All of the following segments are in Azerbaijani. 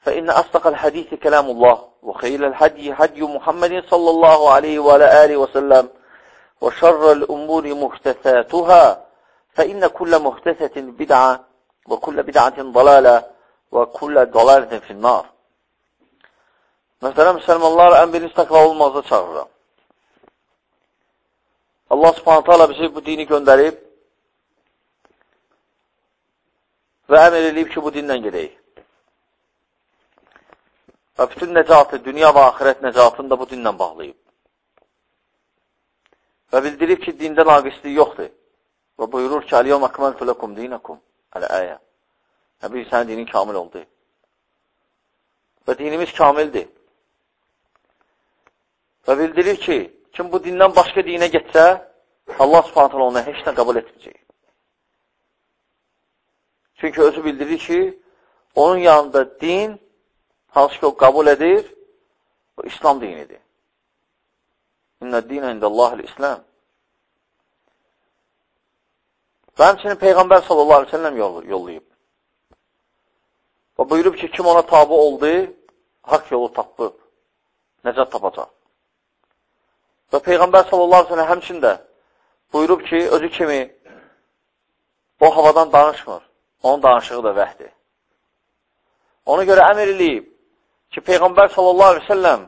فإن أصدق الحديث كلام الله وخير الهدي هدي محمد صلى الله عليه وعلى آله وسلم وشر الأمور محدثاتها فإن كل محدثة بدعة وكل بدعة ضلالة وكل ضلالة في النار Məsələn, müsəlmanlar ən birinci təqva olmazda çağırıram. Allah subhanətə ala bizi bu dini göndərib və əmr edib ki, bu dinlə gedək. Və bütün nəcatı, dünya və axirət nəcatını da bu dinlə bağlayıb. Və bildirib ki, dində naqisliyi yoxdur. Və buyurur ki, Əliyəm əkməltü ləkum dinəkum. Əl-əyə. Nəbi, sənin dinin kamil oldu. Və dinimiz kamildir. Və bildirir ki, kim bu dindən başqa dinə getsə, Allah subhanətələ ona heç nə qəbul etməyəcək. Çünki özü bildirir ki, onun yanında din hansı ki o qəbul edir, o İslam dinidir. İnnə dinə indəllahil İslam. Və həmçinin Peyğəmbər sallallahu aleyhi ve sellem yollayıb. Və buyurub ki, kim ona tabi oldu, haqq yolu tapıb, nəcat tapacaq. Və Peyğəmbər sallallahu aleyhi ve sellem həmçində buyurub ki, özü kimi o havadan danışmır, onun danışığı da vəhdir. Ona görə əmr eləyib ki, Peyğəmbər sallallahu aleyhi ve selləm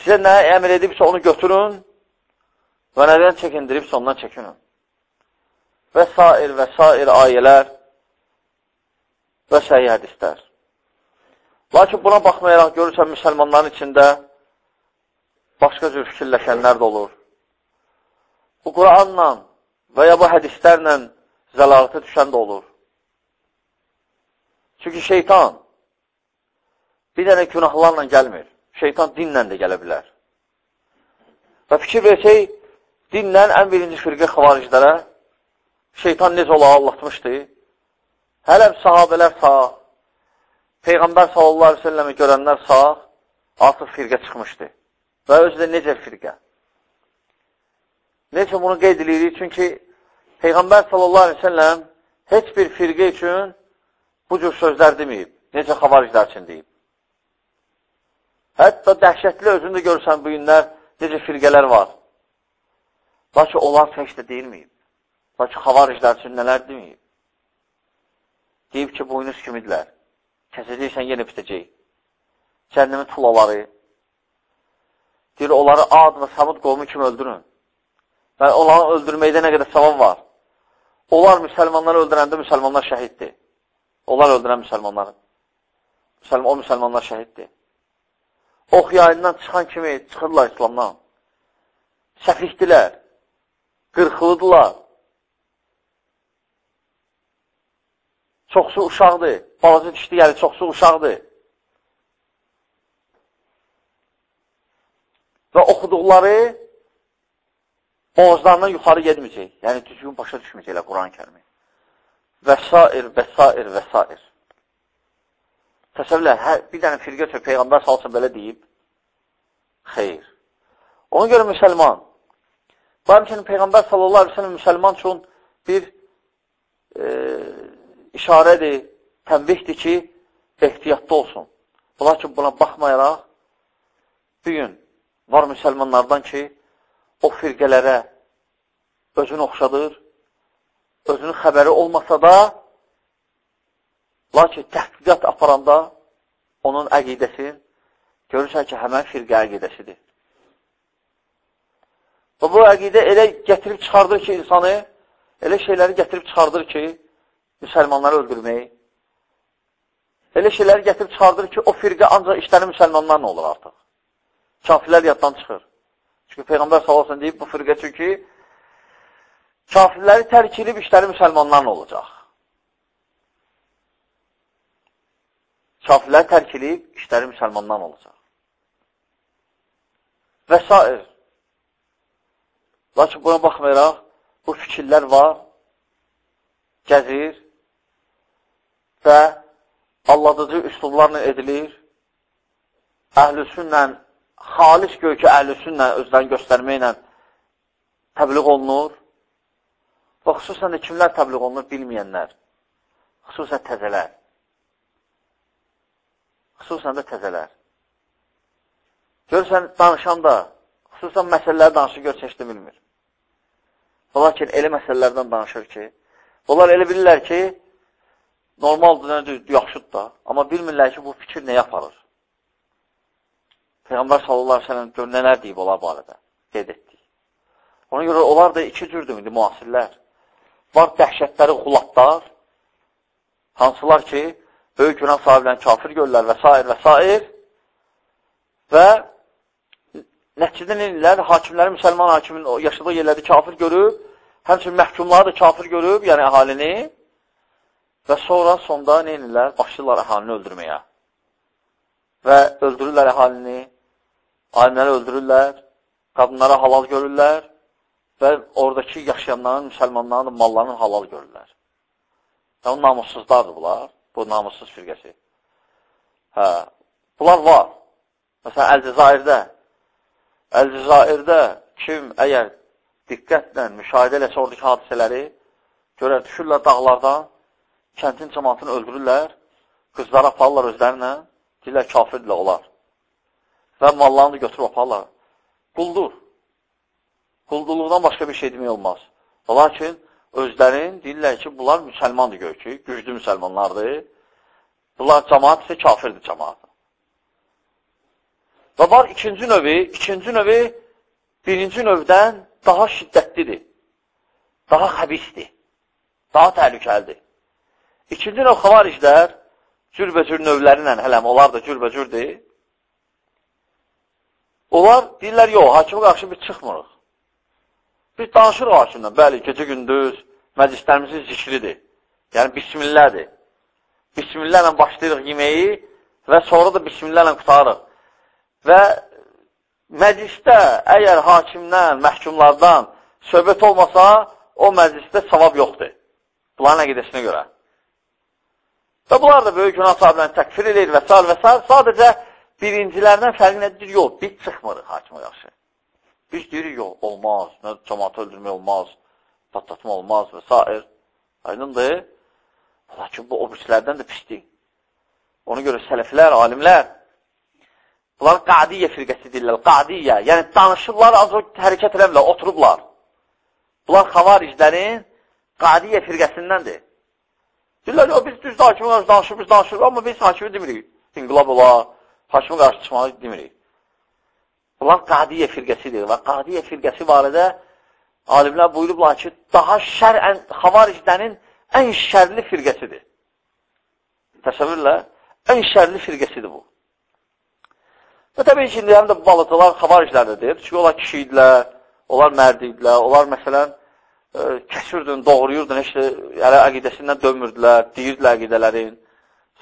sizə nə əmr edibsə onu götürün və nədən çəkindiribsə ondan çəkinin. Və sair və sair ayələr və səhi hədislər. Lakin buna baxmayaraq görürsən müsəlmanların içində başqa cür fikirləşənlər də olur. Bu Quranla və ya bu hədislərlə zəlalətə düşən də olur. Çünki şeytan bir dənə günahlarla gəlmir. Şeytan dinlə də gələ bilər. Və fikir versək, dinlə ən birinci firqə xavariclərə şeytan necə ola anlatmışdı. Hələ sahabələr sağ, Peyğəmbər sallallahu aleyhi ve selləmi görənlər sağ, artıq firqə çıxmışdı. Və özü də necə firqə? Necə bunu qeyd edirik? Çünki Peyğəmbər sallallahu aleyhi ve selləm heç bir firqə üçün bu cür sözlər deməyib. Necə xavariclər üçün deyib. Hətta dəhşətli özünü də görürsən bu günlər necə firqələr var. Lakin onlar tək də deyilməyib. Lakin xavariclər üçün nələr deməyib. Deyib ki, boynuz kimidirlər. Kəsəcəksən, yenə bitəcək. Cəhənnəmin tulaları. Deyir, onları ad və samud qovmu kimi öldürün. Və onları öldürməkdə nə qədər savab var. Onlar müsəlmanları öldürəndə müsəlmanlar şəhiddir. Onlar öldürən müsəlmanları. O müsəlmanlar şəhiddir ox yayından çıxan kimi çıxırlar İslamdan. Səfihdirlər, qırxılıdırlar. Çoxsu uşaqdır, balaca dişli gəlir, çoxsu uşaqdır. Və oxuduqları boğazlarından yuxarı gedməyəcək. Yəni, düzgün başa düşməyəcəklər Quran-ı kərimi. Və sair, və sair, və sair. Təsəvvürlər, hər, bir dənə firqə üçün Peyğəmbər salsın belə deyib, xeyr. Ona görə müsəlman, bu həmçinin Peyğəmbər sallallahu aleyhi ve sellem müsəlman üçün bir e, işarədir, tənbihdir ki, ehtiyatda olsun. Lakin buna baxmayaraq, bir gün var müsəlmanlardan ki, o firqələrə özünü oxşadır, özünün xəbəri olmasa da, Lakin təhqiqat aparanda onun əqidəsin, görürsən ki, həmən firqə əqidəsidir. Və bu əqidə elə gətirib çıxardır ki, insanı, elə şeyləri gətirib çıxardır ki, müsəlmanları öldürməyi, elə şeyləri gətirib çıxardır ki, o firqə ancaq işləri müsəlmanlarla olur artıq. Kafirlər yaddan çıxır. Çünki Peyğəmbər salasın deyib, bu firqə çünki kafirləri tərk edib işləri müsəlmanlarla olacaq. Kafirləri tərk edib işləri müsəlmanlarla olacaq. Və s. Lakin buna baxmayaraq, bu fikirlər var, gəzir və alladıcı üslublarla edilir, əhlüsünlə, xalis göykü əhlüsünlə özlərini göstərməklə təbliğ olunur və xüsusən də kimlər təbliğ olunur bilməyənlər, xüsusən təzələr, xüsusən də təzələr. Görürsən, danışan da, xüsusən məsələləri danışır, gör, çeşdi bilmir. Lakin elə məsələlərdən danışır ki, onlar elə bilirlər ki, normaldır, yaxşıdır da, amma bilmirlər ki, bu fikir nəyə aparır? Peyğəmbər sallallahu aleyhi ve sellem nələr deyib onlar barədə, qeyd etdik. Ona görə onlar da iki cürdür, indi müasirlər. Var dəhşətləri xulatlar, hansılar ki, böyük günah sahiblərini kafir görürlər və s. və s. Və Nəticədə neyirlər? Hakimləri müsəlman hakimin yaşadığı yerlərdə kafir görüb, həmçinin məhkumları da kafir görüb, yəni əhalini və sonra sonda neyirlər? Başlayırlar əhalini öldürməyə və öldürürlər əhalini, alimləri öldürürlər, qadınlara halal görürlər və oradakı yaşayanların, müsəlmanların mallarının halal görürlər. O namussuzlardır bunlar, bu namussuz firqəsi. Hə, bunlar var. Məsələn, Əl-Cəzairdə Əl-Cəzairdə kim əgər diqqətlə müşahidə eləsə oradakı hadisələri, görər, düşürlər dağlardan, kəntin cəmatını öldürürlər, qızları aparırlar özlərinə, deyirlər, kafirdirlər olar. Və mallarını da götürüb aparırlar. Quldur. Quldurluqdan başqa bir şey demək olmaz. Lakin özlərin deyirlər ki, bunlar müsəlmandır gör ki, güclü müsəlmanlardır. Bunlar cəmaat isə kafirdir cəmaat. Və var ikinci növü, ikinci növü birinci növdən daha şiddətlidir, daha xəbisdir, daha təhlükəlidir. İkinci növ xavariclər cürbəcür növləri ilə, hələm, onlar da cürbəcürdür. Onlar deyirlər, yox, hakimə qarşı biz çıxmırıq. Biz danışırıq hakimlə, bəli, gecə-gündüz məclislərimizi zikridir. Yəni, bismillədir. Bismillərlə başlayırıq yeməyi və sonra da bismillərlə qutarıq. Və məclisdə əgər hakimdən, məhkumlardan söhbət olmasa, o məclisdə savab yoxdur. Bunların əqidəsinə görə. Və bunlar da böyük günah sahiblərini təkfir edir və s. və s. Sadəcə birincilərdən fərqi nədir? Yox, biz çıxmırıq hakimə yaxşı. Biz deyirik, yox, olmaz, nə cəmatı öldürmək olmaz, patlatma olmaz və s. Aydındır. Lakin bu obrislərdən də pisdir. Ona görə sələflər, alimlər Bunlar qadiyyə firqəsi deyirlər, qadiyyə. Yəni, danışırlar, az o hərəkət eləmirlər, oturublar. Bunlar xavariclərin qadiyyə firqəsindəndir. Deyirlər, o, biz düz hakimə qarşı danışır, biz danışırıq, amma biz hakimi demirik. İnqilab ola, hakimə qarşı çıxmalı demirik. Bunlar qadiyyə firqəsidir və qadiyyə firqəsi barədə alimlər buyurublar ki, daha şərən xavariclərin ən şərli firqəsidir. Təsəvvürlə, ən şərli firqəsidir bu. Və təbii ki, indi həm də balıqlar xavariclərdir. Çünki onlar kişi idilər, onlar mərd idilər, onlar məsələn, ə, e, kəsirdin, doğruyurdun, heç də yəni, əqidəsindən dönmürdülər, deyirdilər əqidələrin.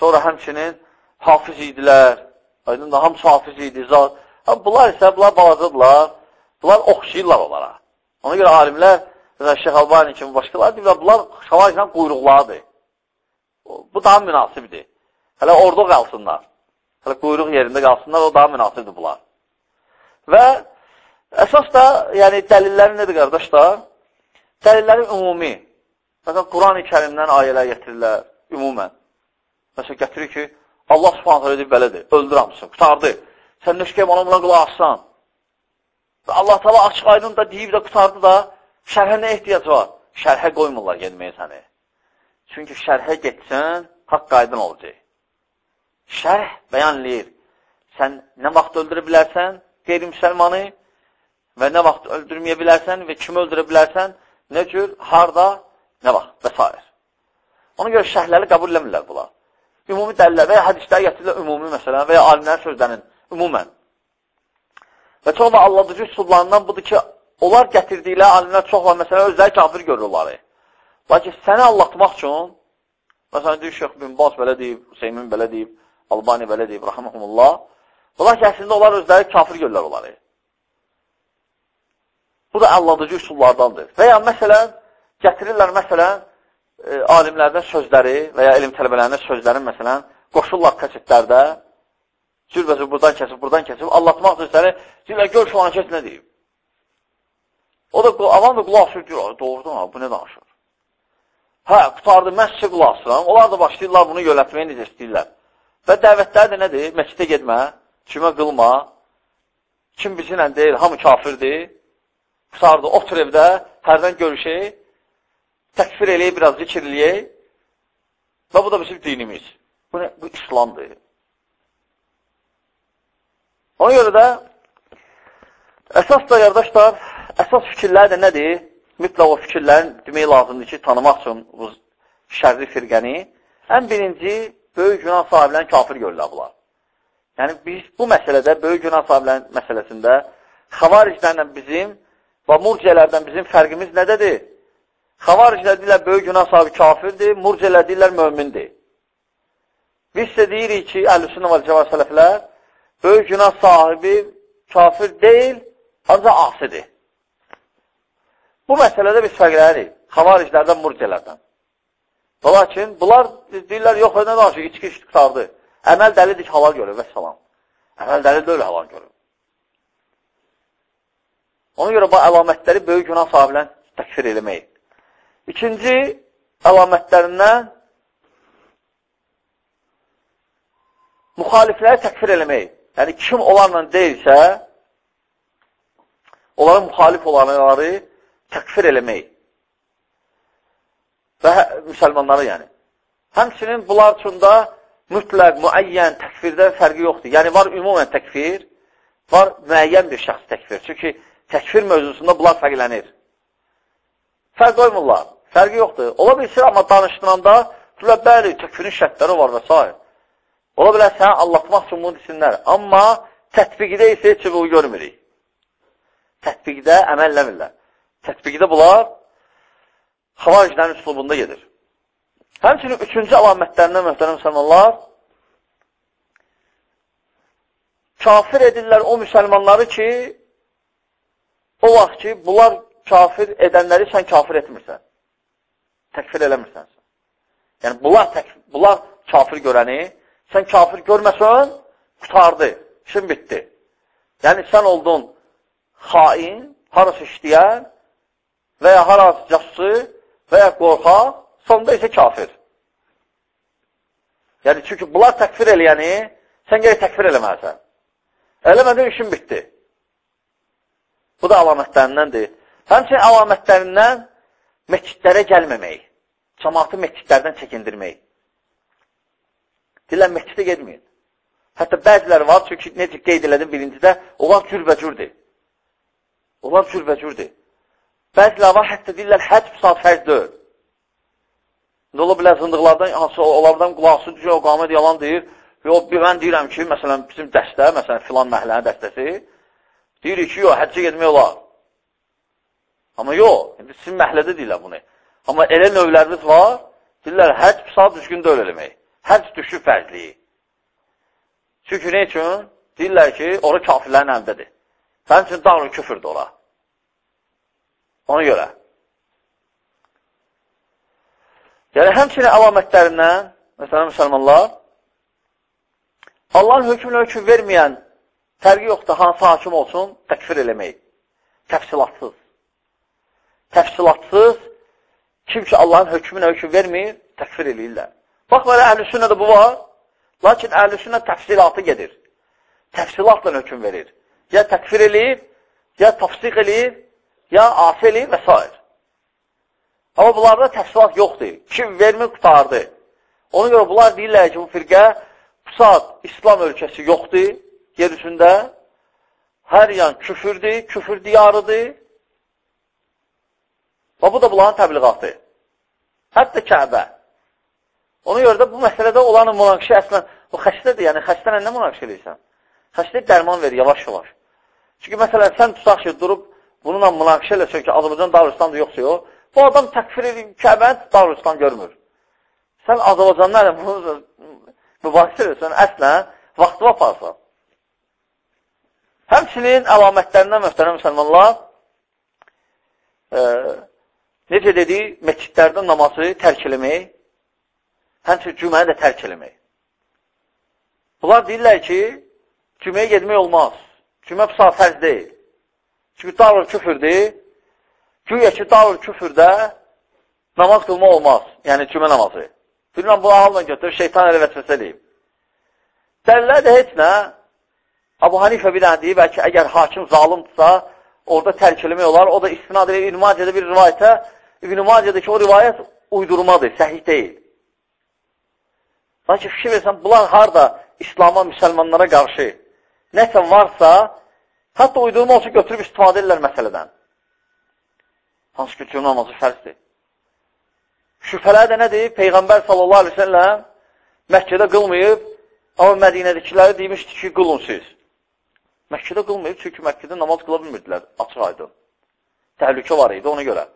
Sonra həmçinin hafiz idilər, aydın da hamısı hafiz idi. Zat. Bunlar isə, bunlar balacıdırlar, bunlar oxşayırlar onlara. Ona görə alimlər, Şeyh Albani kimi başqalar deyirlər, bunlar xavariclə quyruqlardır. Bu daha münasibdir. Hələ orada qalsınlar. Hələ quyruq yerində qalsınlar, o daha münasibdir bunlar. Və əsas da, yəni dəlilləri nədir, qardaşlar? Dəlilləri ümumi. Məsələn, Quran-ı kərimdən ayələr gətirirlər, ümumən. Məsələn, gətirir ki, Allah subhanətə edib belədir, öldür hamısını, qutardı. Sən nöşkəyəm ona buna qulaq assan. Və Allah tala açıq aydın da deyib də qutardı da, şərhə nə ehtiyac var? Şərhə qoymurlar gedməyə səni. Çünki şərhə getsən, haqq aydın olacaq. şərh bəyan eləyir. Sən nə vaxt öldürə bilərsən qeyri-müsəlmanı və nə vaxt öldürməyə bilərsən və kimi öldürə bilərsən, nə cür, harada, nə vaxt və s. Ona görə şərhləri qəbul eləmirlər bunlar. Ümumi dəlillər və ya hədislər gətirirlər ümumi məsələn və ya alimlərin sözlərinin ümumən. Və çox da alladıcı üsullarından budur ki, onlar gətirdikləri alimlər çox var, məsələn, özləri kafir görür onları. Lakin səni allatmaq üçün, məsələn, deyir, Şeyx bin Bas belə deyib, Hüseymin belə deyib, Albani belə deyib, rəhməhumullah. Bunlar ki, əslində onlar özləri kafir görürlər onları. Bu da alladıcı üsullardandır. Və ya məsələn, gətirirlər məsələn, e, alimlərdən sözləri və ya elm tələbələrində sözlərin məsələn, qoşurlar kasetlərdə, cürbəcür buradan kəsib, buradan kəsib, allatmaq sözləri, deyirlər, gör şu an kəs nə deyib. O da, avam da qulaq asır, deyir, doğrudan abi, bu nə danışır? Hə, qutardı, mən sizə qulaq asıram. Onlar da başlayırlar bunu yönətməyə necə istəyirlər. Və dəvətlər də nədir? Məscidə getmə, kimə qılma, kim bizimlə deyil, hamı kafirdir. Qutardı, otur evdə, hərdən görüşək, təkfir eləyək, biraz zikr eləyək. Və bu da bizim dinimiz. Bu, nə? bu İslamdır. Ona görə də əsas da, qardaşlar, əsas fikirlər də nədir? Mütləq o fikirlərin demək lazımdır ki, tanımaq üçün bu şərri firqəni. Ən birinci, böyük günah sahiblərini kafir görürlər bunlar. Yəni, biz bu məsələdə, böyük günah sahiblərin məsələsində xavariclərlə bizim və murciələrdən bizim fərqimiz nədədir? Xavariclər deyirlər, böyük günah sahibi kafirdir, murciələr deyirlər, mömindir. Biz isə deyirik ki, əhlüsünə və cəvaz sələflər, böyük günah sahibi kafir deyil, ancaq asidir. Bu məsələdə biz fərqlənirik. Xavariclərdən, murciələrdən. Lakin bunlar deyirlər, yox, nə danışır, içki içki qutardı. Əməl dəlidir ki, halal görür və salam. Əməl dəli də öyle halal görür. Ona görə bu əlamətləri böyük günah sahiblərini təkfir eləmək. İkinci əlamətlərindən müxalifləri təkfir eləmək. Yəni, kim onlarla deyilsə, onların müxalif olanları təkfir eləmək. Və hə, müsəlmanları yəni. Həmçinin bunlar üçün də mütləq, müəyyən təkfirdən fərqi yoxdur. Yəni, var ümumən təkfir, var müəyyən bir şəxs təkfir. Çünki təkfir mövzusunda bunlar fərqlənir. Fərq qoymurlar, fərqi yoxdur. Ola bilsin, amma danışdıranda, bəli, təkfirin şərtləri var və s. Ola bilər səni allatmaq üçün bunu desinlər. Amma tətbiqdə isə heç bu görmürük. Tətbiqdə əməlləmirlər. Tətbiqdə bunlar xavariclərin üslubunda gedir. Həmçinin üçüncü əlamətlərindən möhtərəm müsəlmanlar kafir edirlər o müsəlmanları ki, o vaxt ki, bunlar kafir edənləri sən kafir etmirsən. Təkfir eləmirsən. Yəni, bunlar, tək, bunlar kafir görəni sən kafir görməsən, qutardı, işin bitdi. Yəni, sən oldun xain, harası işləyən və ya harası cəssi və ya qorxaq, sonunda isə kafir. Yəni, çünki bunlar təkfir eləyəni, sən gələ təkfir eləməlisən. Eləmədin, işin bitdi. Bu da əlamətlərindəndir. Həmçinin əlamətlərindən meçidlərə gəlməmək, cəmatı meçidlərdən çəkindirmək. Deyirlər, məscidə gedməyin. Hətta bəziləri var, çünki necə qeyd elədim birincidə, onlar cürbəcürdür. Onlar cürbəcürdür. Bəziləri var, hətta deyirlər, həc bu saat fərz deyil. İndi ola bilər zındıqlardan, hansı onlardan qulaqsı düşür, o qamət yalan deyir. Yox, mən deyirəm ki, məsələn, bizim dəstə, məsələn, filan məhlənin dəstəsi, deyirik ki, yox, həccə getmək olar. Amma yox, indi sizin məhlədə deyirlər bunu. Amma elə növlərimiz var, deyirlər, həcc saat düzgün deyil eləmək. Həcc düşür fərzliyi. Çünki nə üçün? Deyirlər ki, ora kafirlərin əldədir. Sənin üçün dağır küfürdür ora. Ona görə. Yəni, həmçinin əlamətlərindən, məsələn, müsəlmanlar, Allahın hökmünə hökm verməyən fərqi yoxdur, hansı hakim olsun, təkfir eləmək. Təfsilatsız. Təfsilatsız, kim ki Allahın hökmünə hökm vermir, təkfir eləyirlər. Bax, belə əhl-i sünnədə bu var, lakin əhl-i sünnə təfsilatı gedir. Təfsilatla hökum verir. Ya təkfir eləyir, ya tafsiq eləyir, ya asi eləyir və s. Amma bunlarda təfsilat yoxdur. Kim vermir, qutardı. Ona görə bunlar deyirlər ki, bu firqə bu saat İslam ölkəsi yoxdur yer üzündə. Hər yan küfürdür, küfür diyarıdır. Və bu da bunların təbliğatı. Hətta Kəbə. Ona görə də bu məsələdə olan münaqişə əslən, o xəstədir, yəni xəstənə nə münaqişə edirsən? Xəstə dərman verir, yavaş-yavaş. Çünki məsələn, sən tutaq ki, durub bununla münaqişə eləsən ki, Azərbaycan Darüstandır yoxsa yox, bu adam təkfir edir, Kəbəni Darüstan görmür. Sən Azərbaycanlarla bunu mübahisə edirsən, əslən, vaxtı aparsan. Həmçinin əlamətlərindən möhtərəm müsəlmanlar, e, necə dedik, məscidlərdə namazı tərk eləmək, həmçinin cüməni də tərk eləmək. Bunlar deyirlər ki, cüməyə gedmək olmaz. Cümə bu saat fərz deyil. Çünki darul küfürdür. Güya ki, darul küfürdə namaz qılma olmaz. Yəni, cümə namazı. Bilməm, bu halına götürür, şeytan elə vəsvəsə eləyib. Dəlilər də heç nə, Abu Hanifə bir dənə deyib, bəlkə əgər hakim zalimdirsa, orada tərk eləmək olar. O da istinad edir İbn Macədə bir rivayətə. İbn Macədəki o rivayət uydurmadır, səhih deyil. Lakin fikir versən, bunlar harada İslama, müsəlmanlara qarşı nəsə varsa, hətta uydurma olsa götürüb istifadə edirlər məsələdən. Hansı ki, cümlə namazı fərzdir. Şübhələr də nədir? Peyğəmbər sallallahu aleyhi ve selləm Məkkədə qılmayıb, amma Mədinədəkiləri deymişdi ki, qılın siz. Məkkədə qılmayıb, çünki Məkkədə namaz qıla bilmirdilər, açıq aydın. Təhlükə var idi ona görə.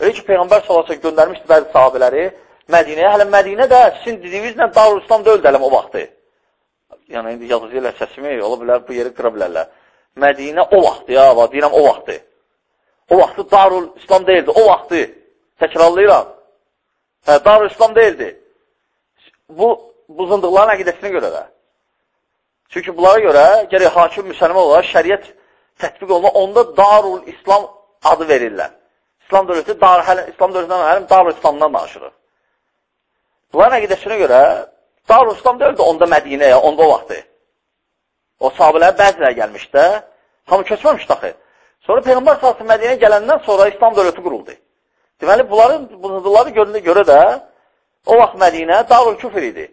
Öyle ki, Peyğəmbər salasa göndərmişdi bəzi sahabələri Mədinəyə. Hələ Mədinə də sizin dediyinizlə Darul İslam da öldələm o vaxtı. Yəni, indi yazıcı ilə səsimi, ola bilər, bu yeri qıra bilərlər. Mədinə o vaxtı, ya, deyirəm o vaxtı. O vaxtı Darul İslam deyildi, o vaxtı. Təkrarlayıram. Hə, Darul İslam deyildi. Bu, bu zındıqların əqidəsinə görə də. Çünki bunlara görə gərək hakim müsəlman olaraq şəriət tətbiq olma, onda Darul İslam adı verirlər. İslam dövləti, dar, hələ, İslam dövlətindən həlim Darul İslamdan danışırıq. Bunların əqidəsinə görə Darul İslam deyil də onda Mədinəyə, onda o vaxtı. O sahabələr bəziləri gəlmişdi də, hamı köçməmişdi axı. Sonra Peyğəmbər sallallahu Mədinəyə gələndən sonra İslam dövləti quruldu. Deməli, bunların bunları göründə görə də o vaxt Mədinə Darul Küfr idi.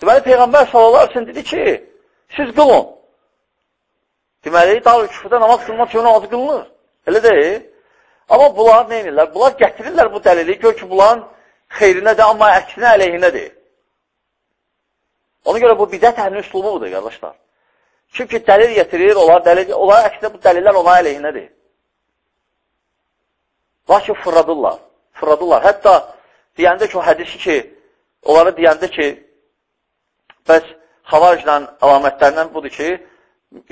Deməli, Peyğəmbər sallallahu aleyhi dedi ki, siz qılın. Deməli, dal küfrdə namaz qılmaq üçün namazı qılınır. Elə deyil. Amma bunlar nə edirlər? Bunlar gətirirlər bu dəlili, gör ki, bunların xeyrinədir, amma əksinə əleyhinədir. Ona görə bu bidət əhlinin üslubu budur, qardaşlar. Çünki dəlil getirir, onlar, dəlil, onlar əksinə bu dəlillər ona əleyhinədir. Lakin fırradırlar, fırradırlar. Hətta deyəndə ki, o hədisi ki, onlara deyəndə ki, Bəs xavariclə əlamətlərindən budur ki,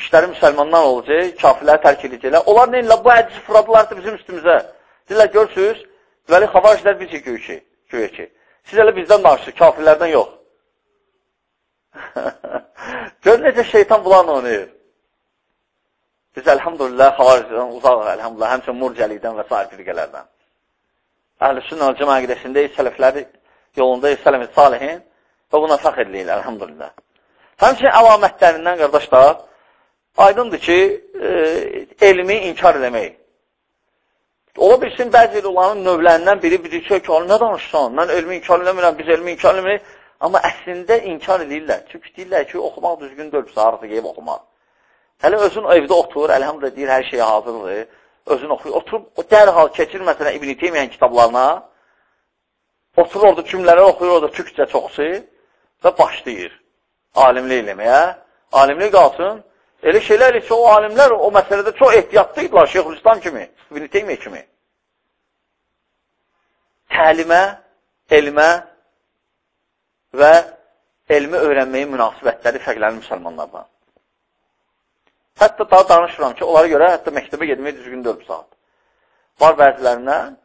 işləri müsəlmandan olacaq, kafirləri tərk edəcəklər. Onlar nə ilə bu hədisi fırladılarsa bizim üstümüzə. Deyirlər, görürsünüz, deməli, xavariclər biz göy ki, göyə ki. Siz elə bizdən danışır, kafirlərdən yox. Gör necə şeytan bulanı oynayır. Biz əlhamdülillah xavaricdən uzaqıq, əlhamdülillah, həmçin murcəlikdən və s. firqələrdən. Əhl-i sünnə cəmə qədəsində sələfləri yolunda sələf-i salihin Və buna fəxr eləyir, əlhamdülillah. Həmçinin əlamətlərindən, qardaşlar, aydındır ki, e, elmi inkar eləmək. Ola bilsin, bəzi olanın növlərindən biri bilir ki, nə danışsan, mən elmi inkar eləmirəm, biz elmi inkar eləmirik. Amma əslində inkar edirlər. Çünki deyirlər ki, oxumaq düzgün deyil, sarıqı qeyb oxumaq. Hələ özün evdə oturur, əlhamdülillah deyir, hər şey hazırdır, özün oxuyur. Oturub, o dərhal keçir, məsələn, İbn-i Teymiyyən kitablarına, oturur orada cümlələr oxuyur, orada türkcə çoxsu, və başlayır alimlik eləməyə. Alimlik qalsın. Elə şeylər ki, o alimlər o məsələdə çox ehtiyatlıydırlar Şeyxülislam kimi, İbn-i Teymiyyə kimi. Təlimə, elmə və elmi öyrənməyin münasibətləri fərqlənir müsəlmanlardan. Hətta daha danışıram ki, onlara görə hətta məktəbə gedmək düzgün 4 saat. Var bəzilərindən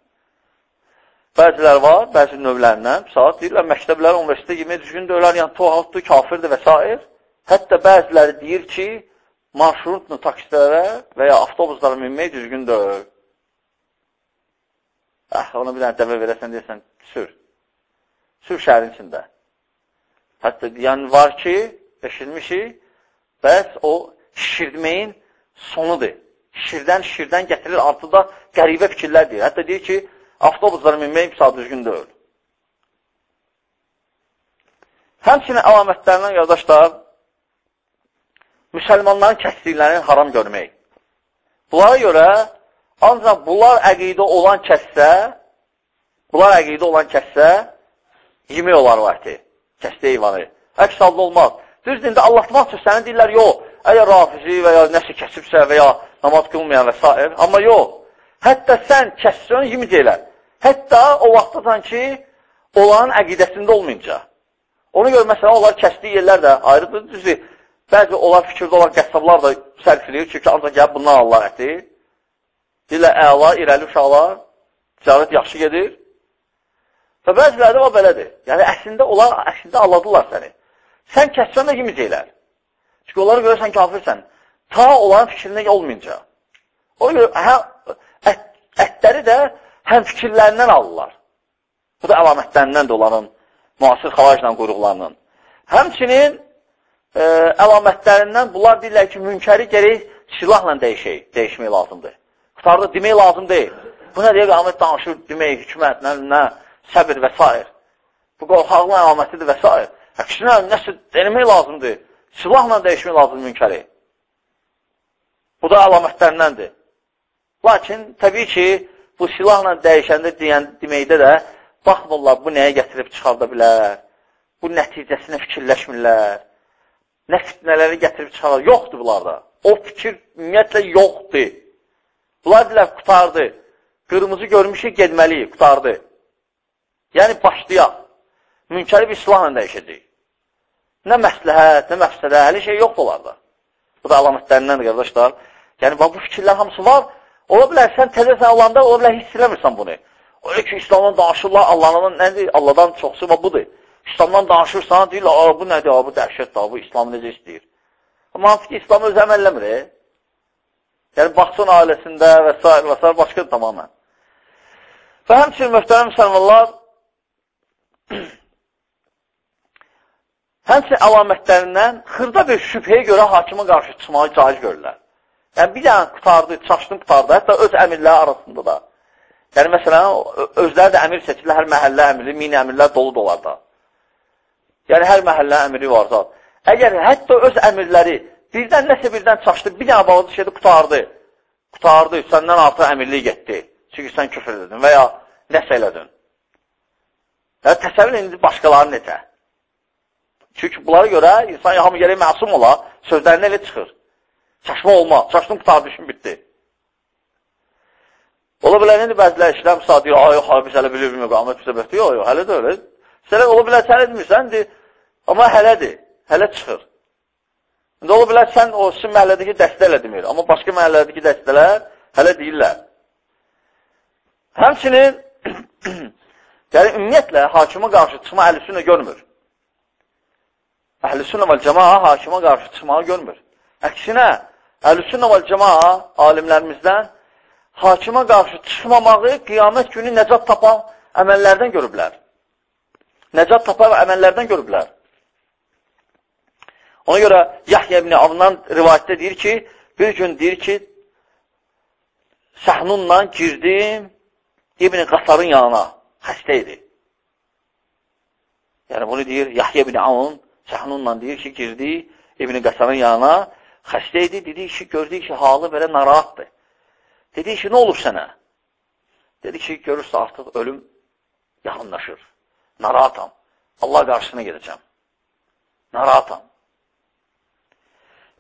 Bəzilər var, bəzi növlərindən, saat deyirlər, məktəblər, universitetə yemək düzgün deyirlər, yəni tohaqdır, kafirdir və s. Hətta bəziləri deyir ki, marşrutla taksilərə və ya avtobuslara minmək düzgün deyil. Əh, ona bir dənə dəvə verəsən, deyəsən, sür. Sür şəhərin içində. Hətta yəni var ki, eşitmişik, bəs o şişirdməyin sonudur. Şişirdən, şişirdən gətirir, artıda qəribə fikirlər deyir. Hətta deyir ki, Avtobuslara minmək saat düzgün deyil. Həmçinin əlamətlərindən, qardaşlar, müsəlmanların kəsdiklərini haram görmək. Bunlara görə ancaq bunlar əqidə olan kəssə, bunlar əqidə olan kəssə, yemək olar o əti, kəsdə heyvanı. Əks halda olmaz. Düz dində Allahmaq üçün səni deyirlər, yox, əgər rafizi və ya nəsə kəsibsə və ya namaz qılmayan və s. Amma yox, hətta sən kəssən, yeməyəcəklər. Hətta o vaxtdasan ki, olanın əqidəsində olmayınca. Ona görə, məsələn, onlar kəsdiyi yerlər də ayrıdır. Düzdür, bəzi onlar fikirdə olan qəssablar da sərfləyir, çünki ancaq gəlib bundan Allah əti. Deyirlər, əla, irəli uşaqlar, ticarət yaxşı gedir. Və bəziləri o belədir. Yəni, əslində onlar, əslində alladırlar səni. Sən kəssən də yeməyəcəklər. Çünki onlara görə sən kafirsən. Ta onların fikrində olmayınca. Ona görə hə, ət, ətləri də həm fikirlərindən alırlar. Bu da əlamətlərindən də onların müasir xalajla quyruqlarının. Həmçinin e, əlamətlərindən bunlar deyirlər ki, münkəri gərək silahla dəyişək, dəyişmək lazımdır. Qutarda demək lazım deyil. Bu nə deyə qamət danışır, demək, hükümət, nə, nə, səbir və s. Bu qorxaqlığın əlamətidir və s. Əksinə, nəsə demək lazımdır. Silahla dəyişmək lazımdır münkəri. Bu da əlamətlərindəndir. Lakin, təbii ki, bu silahla dəyişəndə deyən, deməkdə də baxmırlar, bu nəyə gətirib çıxarda bilər, bu nəticəsinə fikirləşmirlər, nə fitnələri gətirib çıxarlar, yoxdur bunlarda. O fikir ümumiyyətlə yoxdur. Bunlar dilər, qutardı. Qırmızı görmüşük, gedməliyik, qutardı. Yəni, başlayaq. Münkəri bir silahla dəyişəcək. Nə məsləhət, nə məfsədə, həli şey yoxdur onlarda. Bu da əlamətlərindəndir, qardaşlar. Yəni, bu fikirlər hamısı var. Ola bilər, sən təzəsən olanda, ola bilər, hiss eləmirsən bunu. O ki, İslamdan danışırlar, Allahdan nədir? Allahdan çoxsu və budur. İslamdan danışırsan, deyirlər, bu nədir, bu dəhşətdir, bu İslam necə istəyir. Ki, İslam özü əməlləmir. E? Yəni, baxsın ailəsində və s. və s. başqadır tamamən. Və həmçinin möhtərəm müsəlmanlar, həmçinin əlamətlərindən xırda bir şübhəyə görə hakimə qarşı çıxmağı caiz görürlər. Yəni, bir dənə qutardı, çaşdın qutardı, hətta öz əmirləri arasında da. Yəni, məsələn, özləri də əmir seçilir, hər məhəllə əmiri, mini əmirlər dolu dolarda. Yəni, hər məhəllə əmiri var zat. Əgər hətta öz əmirləri birdən nəsə birdən çaşdı, bir dənə balığı şeydə qutardı, qutardı, səndən artıq əmirlik getdi. Çünki sən küfür edin və ya nəsə elədin. Yəni, təsəvvür indi başqaları necə? Çünki bunlara görə insan hamı gələk məsum ola, sözlərindən elə çıxır. Çaşma olma, çaşdın qutardı, işin bitdi. Ola bilər, indi bəzilər işləm saat deyir, ay, ay, biz hələ bilir, müqamət bizə bəxti, yox, yox, hələ də öyle. Sənə ola bilər, sən etmirsən, deyir, amma hələdir, hələ çıxır. İndi ola bilər, sən o sizin məhəllədəki dəstə elə demir, amma başqa məhəllədəki dəstələr hələ deyirlər. Həmçinin, yəni ümumiyyətlə, hakimə qarşı çıxma əhlüsünə görmür. Əhlüsünə və cəmaa hakimə qarşı çıxmağı görmür. Əksinə, əhlüsünə və cəmaa alimlərimizdən hakimə qarşı çıxmamağı qiyamət günü nəcat tapan əməllərdən görüblər. Nəcat tapan əməllərdən görüblər. Ona görə Yahya ibn Avnan rivayətdə deyir ki, bir gün deyir ki, səhnunla girdim İbn Qasarın yanına, xəstə idi. Yəni, bunu deyir Yahya ibn Avun, səhnunla deyir ki, girdi İbn Qasarın yanına, xəstə idi, dedi ki, gördük ki, halı belə narahatdır. Dedi ki, nə olub sənə? Dedi ki, görürsə artıq ölüm yaxınlaşır. Narahatam. Allah qarşısına gedəcəm. Narahatam.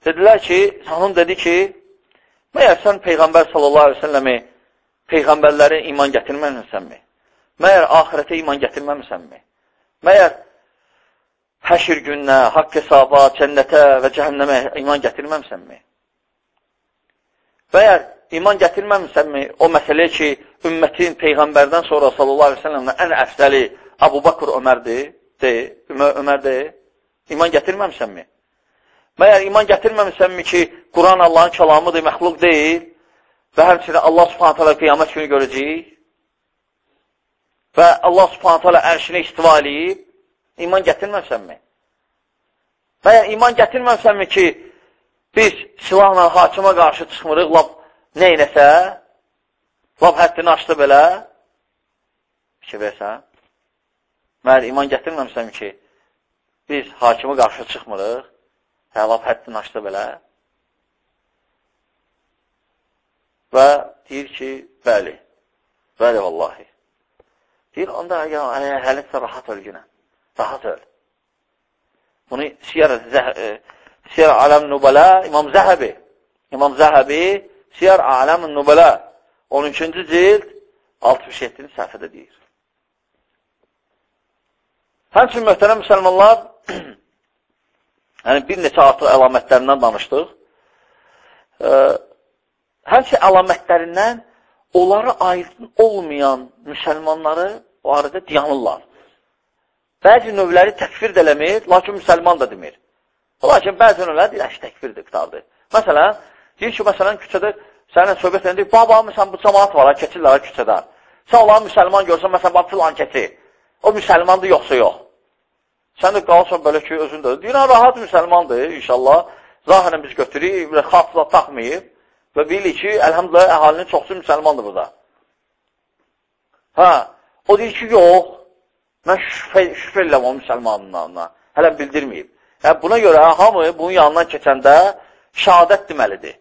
Dedilər ki, hanım dedi ki, məyər sən Peyğəmbər səlləmi Peyğəmbərlərə iman gətirməmisənmi? Məyər ahirətə iman gətirməmisənmi? Məyər həşir gününə, haqq hesaba, cənnətə və cəhənnəmə iman gətirməmisənmi? Məyər iman gətirməmisənmi o məsələ ki, ümmətin Peyğəmbərdən sonra sellemlə ən əfsəli Abu Bakır Ömərdir, de, Ömərdir, iman gətirməmisənmi? Məyər iman gətirməmisənmi ki, Quran Allahın kəlamıdır, məxluq deyil? Və həmçinin Allah subhanət hələ qiyamət günü görəcəyik. Və Allah subhanət hələ ərşinə istiva eləyib, iman gətirməmisənmi? Məyər iman gətirməmisənmi ki, biz silahla hakimə qarşı çıxmırıq, lab neynəsə, lab həddini açdı belə, fikir versən, məhəl iman gətirməmsəm ki, biz hakimi qarşı çıxmırıq, həlab həddini açdı belə. Və deyir ki, bəli, bəli vallahi. Deyir, onda ya, həlisə rahat öl günə, rahat öl. Bunu Siyar, e, Siyar Aləm Nübələ, İmam Zəhəbi, İmam Zəhəbi, Siyar Aləm Nübələ, 13-cü cild, 67-ci səhvədə deyir. Həmçin, möhtərəm müsəlmanlar, yəni bir neçə artıq əlamətlərindən danışdıq. E, həmçin əlamətlərindən onlara aydın olmayan müsəlmanları o arada dayanırlar. Bəzi növləri təkfir də eləmir, lakin müsəlman da demir. Lakin bəzi növləri deyir, təkfirdir, qıtardır. Məsələn, deyir ki, məsələn, küçədə sənə söhbət edir, baba, məsələn, bu cəmaat var, keçirlər küçədə. Sən olan müsəlman görsən, məsələn, bax, filan keçir. O müsəlmandır, yoxsa yox. Sən də qalsan belə ki, özün də. Deyirən, rahat müsəlmandır, inşallah. Zahirən biz götürük, xatla taxmayıb və bilirik ki, əlhamdülə, əhalinin çoxsu müsəlmandır burada. Hə, o deyir ki, yox, mən şübhə, şübhə edirəm o müsəlmanlarına. Hələ bildirməyib. Yəni, buna görə hamı bunun yanından keçəndə şəhadət deməlidir.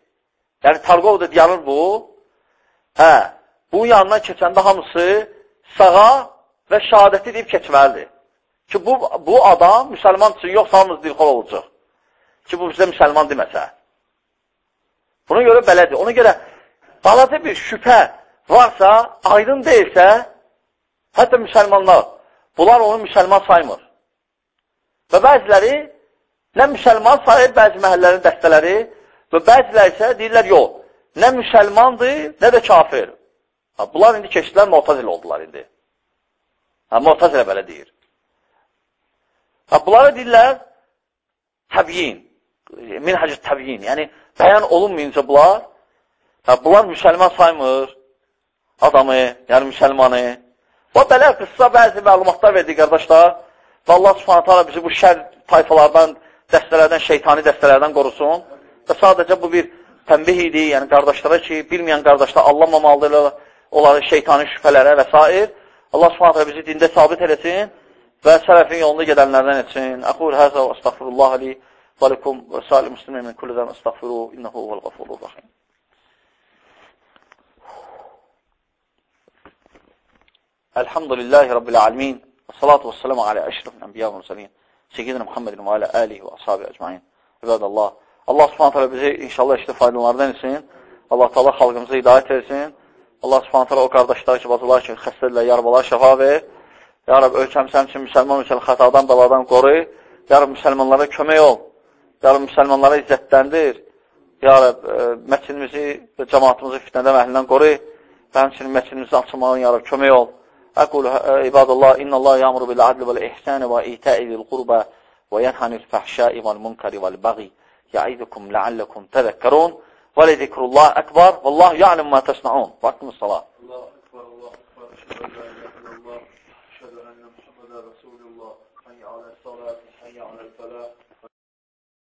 Yəni, Tarqovda deyalır bu. Hə, bunun yanından keçəndə hamısı sağa və şəhadəti deyib keçməlidir. Ki, bu, bu adam müsəlman üçün yox, hamımız dilxol olacaq. Ki, bu bizə müsəlman deməsə. Buna görə belədir. Ona görə balaca bir şübhə varsa, aydın deyilsə, hətta müsəlmanlar, bunlar onu müsəlman saymır. Və bəziləri nə müsəlman sayır bəzi məhəllərin dəstələri və bəziləri isə deyirlər, yox, nə müsəlmandır, nə də kafir. Ha, bunlar indi keçdilər, Mu'tazil oldular indi. Ha, Mu'tazilə belə deyir. Ha, bunlara deyirlər təbyin, minhəcə təbyin, yəni bəyan olunmayınca bunlar, hə, bunlar müsəlman saymır adamı, yəni müsəlmanı. Və belə qıssa bəzi məlumatlar verdi, qardaşlar. Və Allah subhanətə alə bizi bu şər tayfalardan, dəstələrdən, şeytani dəstələrdən qorusun. Və sadəcə bu bir tənbih idi, yəni qardaşlara ki, bilməyən qardaşlar anlamamalıdırlar onları şeytani şübhələrə və s. Allah subhanətə bizi dində sabit eləsin və sələfin yolunda gedənlərdən üçün. Aqul həzə və əstəğfirullah li və ləkum və sali müslimin min kulli zəm əstəğfiru innəhu vəl qafurur rəhim. Elhamdülillahi Rabbil alemin və salatu və səlamu alə əşrəfin ənbiya və müsəlin Seyyidina Muhammedin və alə alihi və ashabi əcmain. İbadallah. Allah subhanət hələ bizi inşallah işdə faydalardan etsin. Allah taala xalqımıza hidayət etsin. Allah subhanət hələ o qardaşlar ki, bacılar ki, xəstədirlər, yarabalar şəfa verir. Ya Rab, ölkəmiz həmçin müsəlman üçün xətadan, bəladan qoru. Ya Rab, müsəlmanlara kömək ol. Ya Rab, müsəlmanlara izzətləndir. Ya Rab, e, məscidimizi və cəmatımızı fitnədən əhlindən qoru və həmçinin məscidimizi açılmağın ya Rab, kömək ol. Əqul ibadallah, innallah ya'muru bil adli vel ihsani və ita'i zil qurba və yenhanil fəhşai vel munkari vel bəği ya'idukum la'allakum tezekkerun və li zikrullah ekber vallahu ya'lem ma tasna'un. Vaktimiz salat. Allah فلا